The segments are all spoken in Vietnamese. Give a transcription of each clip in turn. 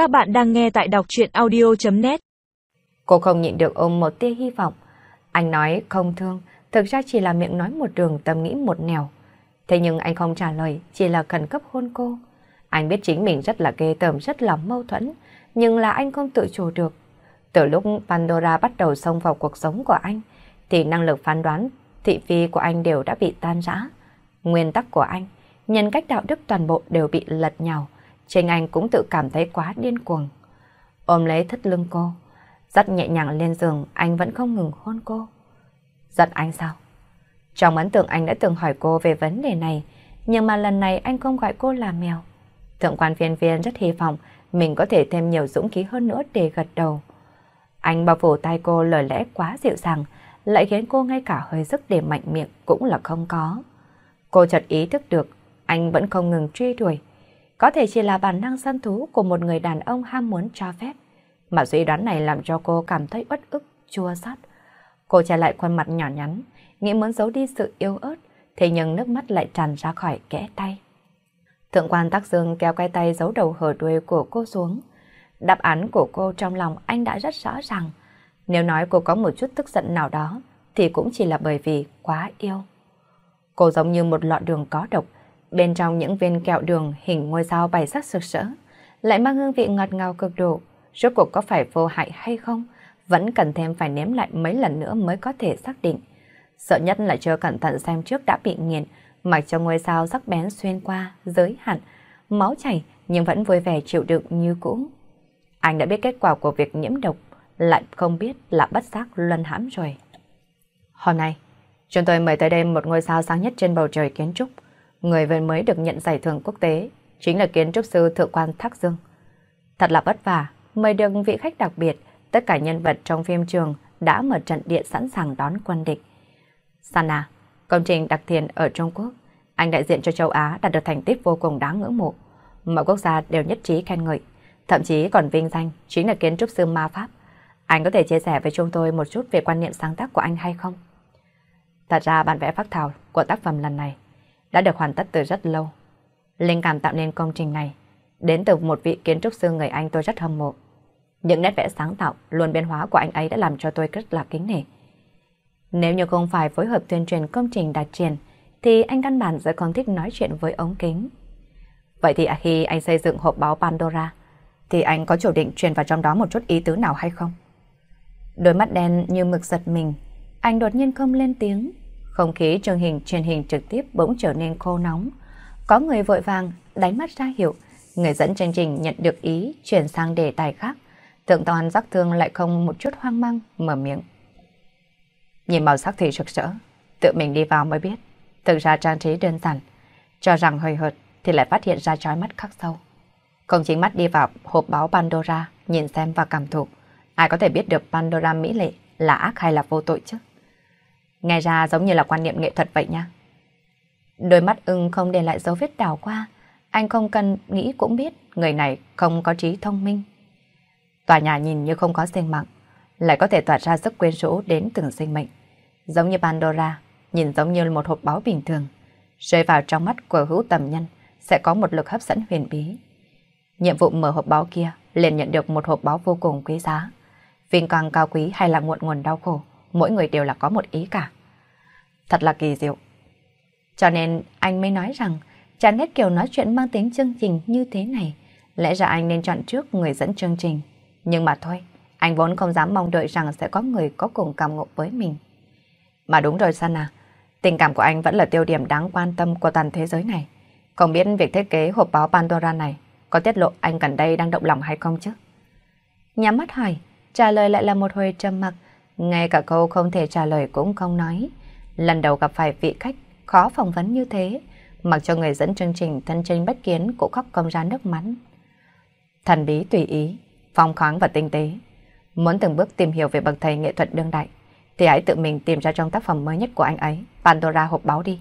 Các bạn đang nghe tại đọc truyện audio.net Cô không nhịn được ôm một tia hy vọng. Anh nói không thương, thực ra chỉ là miệng nói một đường tâm nghĩ một nẻo. Thế nhưng anh không trả lời, chỉ là khẩn cấp hôn cô. Anh biết chính mình rất là ghê tởm, rất là mâu thuẫn, nhưng là anh không tự chủ được. Từ lúc Pandora bắt đầu xông vào cuộc sống của anh, thì năng lực phán đoán, thị phi của anh đều đã bị tan rã. Nguyên tắc của anh, nhân cách đạo đức toàn bộ đều bị lật nhào. Trình Anh cũng tự cảm thấy quá điên cuồng. Ôm lấy thất lưng cô, rất nhẹ nhàng lên giường, anh vẫn không ngừng hôn cô. Giận anh sao? Trong ấn tượng anh đã từng hỏi cô về vấn đề này, nhưng mà lần này anh không gọi cô là mèo. Thượng quan viên viên rất hy vọng mình có thể thêm nhiều dũng khí hơn nữa để gật đầu. Anh bao phủ tay cô lời lẽ quá dịu dàng, lại khiến cô ngay cả hơi sức để mạnh miệng cũng là không có. Cô chợt ý thức được, anh vẫn không ngừng truy đuổi. Có thể chỉ là bản năng săn thú của một người đàn ông ham muốn cho phép. Mà suy đoán này làm cho cô cảm thấy uất ức, chua xót. Cô che lại khuôn mặt nhỏ nhắn, nghĩ muốn giấu đi sự yêu ớt, thế nhưng nước mắt lại tràn ra khỏi kẽ tay. Thượng quan Tắc Dương kéo cái tay giấu đầu hở đuôi của cô xuống. Đáp án của cô trong lòng anh đã rất rõ ràng. Nếu nói cô có một chút tức giận nào đó, thì cũng chỉ là bởi vì quá yêu. Cô giống như một lọ đường có độc, bên trong những viên kẹo đường hình ngôi sao bày sắc sực sỡ, lại mang hương vị ngọt ngào cực độ. Rốt cuộc có phải vô hại hay không, vẫn cần thêm phải nếm lại mấy lần nữa mới có thể xác định. Sợ nhất là chưa cẩn thận xem trước đã bị nghiền, mặc cho ngôi sao sắc bén xuyên qua, giới hạn, máu chảy nhưng vẫn vui vẻ chịu đựng như cũ. Anh đã biết kết quả của việc nhiễm độc, lại không biết là bất giác luân hãm rồi. Hôm nay, chúng tôi mời tới đây một ngôi sao sáng nhất trên bầu trời kiến trúc. Người vừa mới được nhận giải thưởng quốc tế chính là kiến trúc sư thượng quan Thác Dương. Thật là vất vả, mời được vị khách đặc biệt, tất cả nhân vật trong phim trường đã mở trận địa sẵn sàng đón quân địch. Sana, công trình đặc thiền ở Trung Quốc, anh đại diện cho châu Á đạt được thành tích vô cùng đáng ngưỡng mộ. Mọi quốc gia đều nhất trí khen ngợi, thậm chí còn vinh danh chính là kiến trúc sư ma pháp. Anh có thể chia sẻ với chúng tôi một chút về quan niệm sáng tác của anh hay không? Thật ra bản vẽ phác thảo của tác phẩm lần này đã được hoàn tất từ rất lâu. Linh cảm tạo nên công trình này đến từ một vị kiến trúc sư người Anh tôi rất hâm mộ. Những nét vẽ sáng tạo, luôn biến hóa của anh ấy đã làm cho tôi rất là kính nể. Nếu như không phải phối hợp tuyên truyền công trình đạt triển, thì anh căn bản sẽ không thích nói chuyện với ống kính. Vậy thì à, khi anh xây dựng hộp báo Pandora, thì anh có chủ định truyền vào trong đó một chút ý tứ nào hay không? Đôi mắt đen như mực giật mình, anh đột nhiên không lên tiếng. Không khí chương hình truyền hình trực tiếp bỗng trở nên khô nóng. Có người vội vàng đánh mắt ra hiệu, người dẫn chương trình nhận được ý chuyển sang đề tài khác. Thượng toàn giác thương lại không một chút hoang mang, mở miệng. Nhìn màu sắc thì rực rỡ, tự mình đi vào mới biết. Thực ra trang trí đơn giản, cho rằng hơi hợt thì lại phát hiện ra trói mắt khắc sâu. Không chính mắt đi vào hộp báo Pandora, nhìn xem và cảm thụ. Ai có thể biết được Pandora mỹ lệ là ác hay là vô tội chứ? Nghe ra giống như là quan niệm nghệ thuật vậy nha. Đôi mắt ưng không để lại dấu vết đào qua. Anh không cần nghĩ cũng biết người này không có trí thông minh. Tòa nhà nhìn như không có sinh mạng, lại có thể tỏa ra sức quyến rũ đến từng sinh mệnh. Giống như Pandora, nhìn giống như một hộp báo bình thường. Rơi vào trong mắt của hữu tầm nhân sẽ có một lực hấp dẫn huyền bí. Nhiệm vụ mở hộp báo kia liền nhận được một hộp báo vô cùng quý giá. Vinh quang cao quý hay là muộn nguồn đau khổ, mỗi người đều là có một ý cả. Thật là kỳ diệu. Cho nên anh mới nói rằng chán nét kiểu nói chuyện mang tính chương trình như thế này. Lẽ ra anh nên chọn trước người dẫn chương trình. Nhưng mà thôi, anh vốn không dám mong đợi rằng sẽ có người có cùng cảm ngộ với mình. Mà đúng rồi Sana, tình cảm của anh vẫn là tiêu điểm đáng quan tâm của toàn thế giới này. Không biết việc thiết kế hộp báo Pandora này có tiết lộ anh gần đây đang động lòng hay không chứ? Nhắm mắt hỏi, trả lời lại là một hồi trầm mặc, ngay cả câu không thể trả lời cũng không nói. Lần đầu gặp phải vị khách khó phỏng vấn như thế, mặc cho người dẫn chương trình thân trinh bất kiến cũng khóc công ra nước mắt. Thần bí tùy ý, phong khoáng và tinh tế. Muốn từng bước tìm hiểu về bậc thầy nghệ thuật đương đại, thì hãy tự mình tìm ra trong tác phẩm mới nhất của anh ấy, Pandora hộp báo đi.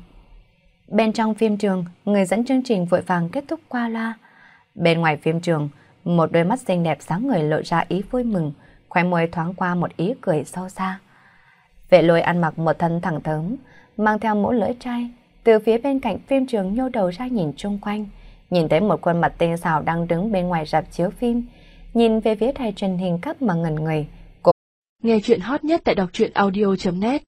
Bên trong phim trường, người dẫn chương trình vội vàng kết thúc qua loa. Bên ngoài phim trường, một đôi mắt xinh đẹp sáng người lộ ra ý vui mừng, khoe môi thoáng qua một ý cười sâu xa. Vệ lôi ăn mặc một thân thẳng thớm, mang theo mũ lưỡi trai, từ phía bên cạnh phim trường nhô đầu ra nhìn chung quanh, nhìn thấy một khuôn mặt tinh xảo đang đứng bên ngoài rạp chiếu phim, nhìn về phía đài truyền hình cấp mà ngẩn người. Nghe chuyện hot nhất tại đọc truyện audio.net